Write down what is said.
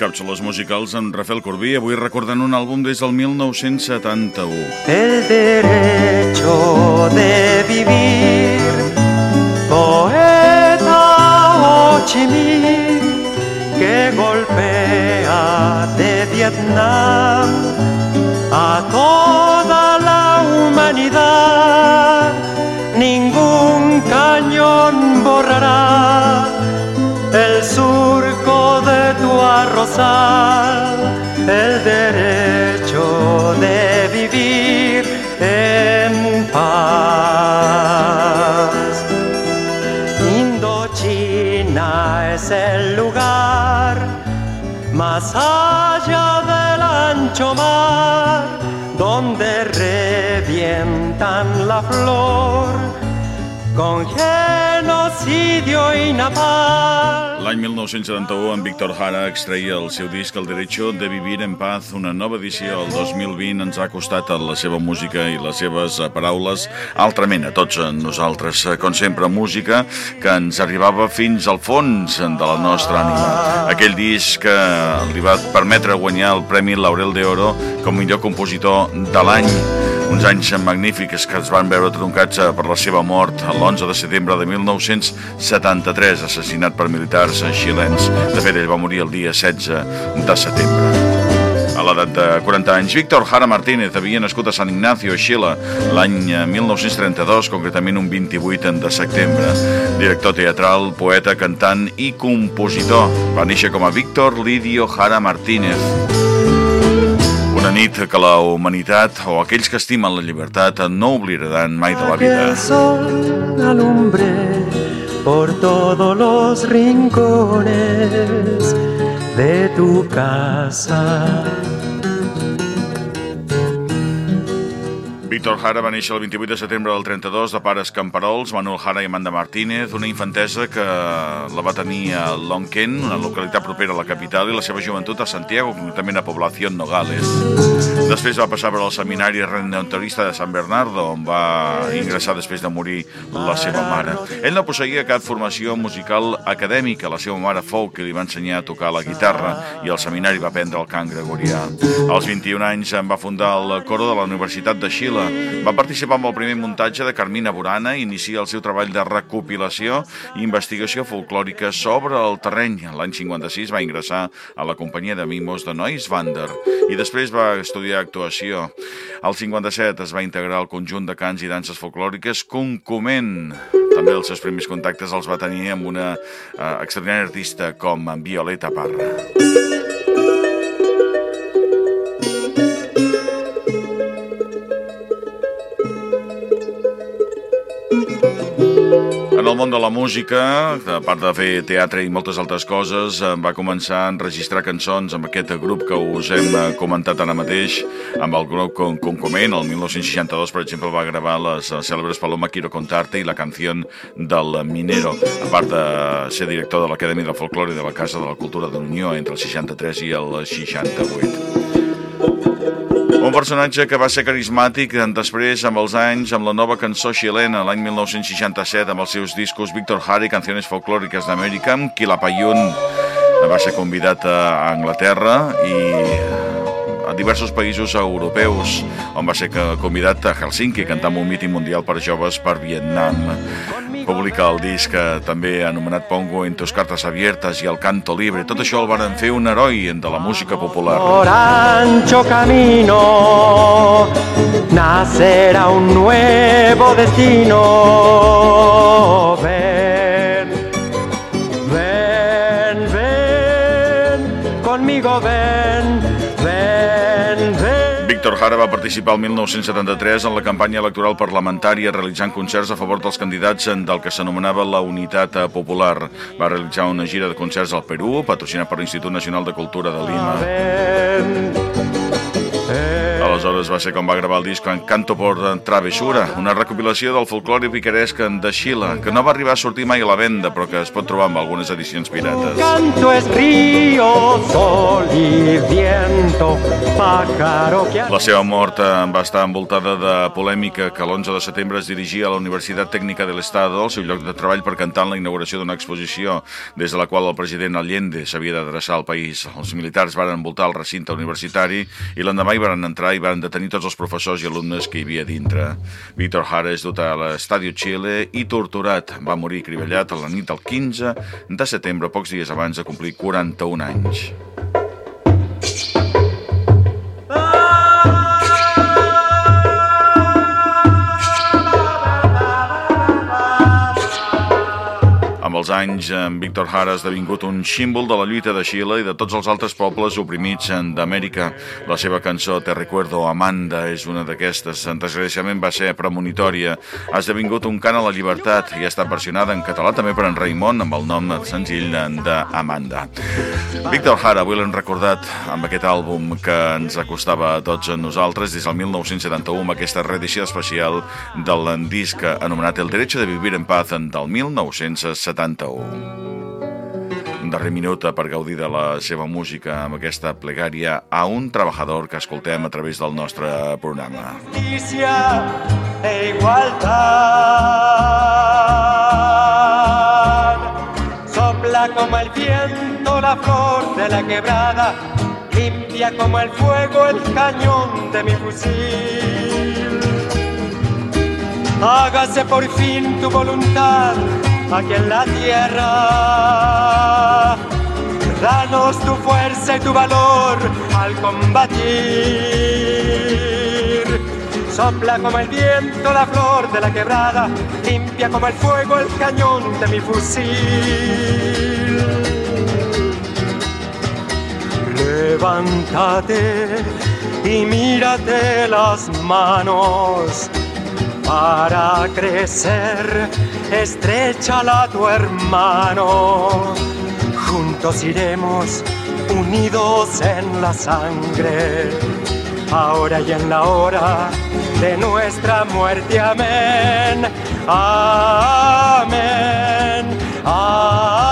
càpsules musicals amb Rafael Corbí, avui recordant un àlbum des del 1971. El derecho de vivir, poeta Ho Chi Minh, que golpea de Vietnam a toda la humanidad. Ningún cañón borrará el derecho de vivir en paz. Indochina es el lugar más allá del ancho mar, donde revientan la flor con genocidio y napal. L'any 1971, en Víctor Jara extreia el seu disc El Derecho de Vivir en Paz, una nova edició el 2020 ens ha costat la seva música i les seves paraules altrament a tots nosaltres. Com sempre, música que ens arribava fins al fons de la nostra ànima. Aquell disc que li va permetre guanyar el Premi Laurel de Oro com millor compositor de l'any uns anys magnífics que es van veure troncats eh, per la seva mort l'11 de setembre de 1973, assassinat per militars xilens. De fet, ell va morir el dia 16 de setembre. A l'edat de 40 anys, Víctor Jara Martínez havia nascut a San Ignacio, Xile, l'any 1932, concretament un 28 de setembre. Director teatral, poeta, cantant i compositor. Va néixer com a Víctor Lidio Jara Martínez. Nit que la humanitat o aquells que estimen la llibertat no oblidaran mai de la vida. El sol alumbre por todos los rincones de tu casa. Víctor Jara va néixer el 28 de setembre del 32 de pares camperols, Manuel Jara i Amanda Martínez, una infantesa que la va tenir a Lonquén, una localitat propera a la capital, i la seva joventut a Santiago, concretament a Población Nogales. Després va passar per al seminari redentorista de San Bernardo, on va ingressar després de morir la seva mare. Ell no posseïa cap formació musical acadèmica, la seva mare fou que li va ensenyar a tocar la guitarra i al seminari va aprendre el cant gregorià. Als 21 anys en va fundar el coro de la Universitat de Xile, va participar amb el primer muntatge de Carmina Burana i inicia el seu treball de recopilació i investigació folclòrica sobre el terreny. L'any 56 va ingressar a la companyia de mimos de Nois Vander i després va estudiar actuació. Al 57 es va integrar al conjunt de cants i danses folclòriques Concoment. També els seus primers contactes els va tenir amb una eh, extraordinària artista com en Violeta Parra. En el món de la música, a part de fer teatre i moltes altres coses, va començar a enregistrar cançons amb aquest grup que us hem eh, comentat ara mateix, amb el grup Concoment. El 1962, per exemple, va gravar les eh, cèlebres Paloma Quiero Contarte i la canció del Minero, a part de ser director de l'Acadèmia del Folklore de la Casa de la Cultura de l'Unió entre el 63 i el 68. Un personatge que va ser carismàtic després, amb els anys, amb la nova cançó xilena, l'any 1967, amb els seus discos Víctor Jara i Canciones Folclòriques d'Amèrica, Quilapayún va ser convidat a Anglaterra i a diversos països europeus, on va ser convidat a Helsinki, cantant un míting mundial per joves per Vietnam. Publica el disc també anomenat Pongo en tus cartas abiertas i el canto libre. Tot això el van fer un heroi de la música popular. Por ancho camino nacerá un nuevo destino. Ven, Víctor Jara va participar el 1973 en la campanya electoral parlamentària realitzant concerts a favor dels candidats del que s'anomenava la Unitat Popular. Va realitzar una gira de concerts al Perú, patrocinat per l'Institut Nacional de Cultura de Lima. Aleshores va ser com va gravar el disc en Canto por Travesura, una recopilació del folclore picaresc de Xile, que no va arribar a sortir mai a la venda, però que es pot trobar amb algunes edicions pirates. Canto es río, sol y viento, pájaro que... La seva mort eh, va estar envoltada de polèmica que l'11 de setembre es dirigia a la Universitat Tècnica de l'Estado, al seu lloc de treball per cantar en la inauguració d'una exposició des de la qual el president Allende s'havia d'adreçar al país. Els militars van envoltar el recinte universitari i l'endemà hi van entrar i van detenir tots els professors i alumnes que hi havia dintre. Víctor Jara és dut a l'Estadio Chile i torturat. Va morir crivellat a la nit del 15 de setembre, pocs dies abans de complir 41 anys. Els anys, en Víctor Jara ha esdevingut un símbol de la lluita de Xile i de tots els altres pobles oprimits d'Amèrica. La seva cançó Te recuerdo Amanda és una d'aquestes. Desgraciadament va ser premonitòria. Ha esdevingut un cant a la llibertat i ha estat versionada en català també per en Raimon amb el nom senzill d'Amanda. Víctor Jara, avui l'hem recordat amb aquest àlbum que ens acostava a tots nosaltres des del 1971 amb aquesta reedició especial del disc anomenat El derecho de vivir en paz del 1970 91. Un darrer minut per gaudir de la seva música amb aquesta plegària a un treballador que escoltem a través del nostre programa. Justicia e igualdad Sopla como el viento la flor de la quebrada Limpia como el fuego el cañón de mi fusil Hágase por fin tu voluntad aquí en la tierra. Danos tu fuerza y tu valor al combatir. Sopla como el viento la flor de la quebrada, limpia como el fuego el cañón de mi fusil. Levántate y mírate las manos para crecer, estrechala a tu hermano. Juntos iremos unidos en la sangre, ahora y en la hora de nuestra muerte. Amén. Amén. Amén.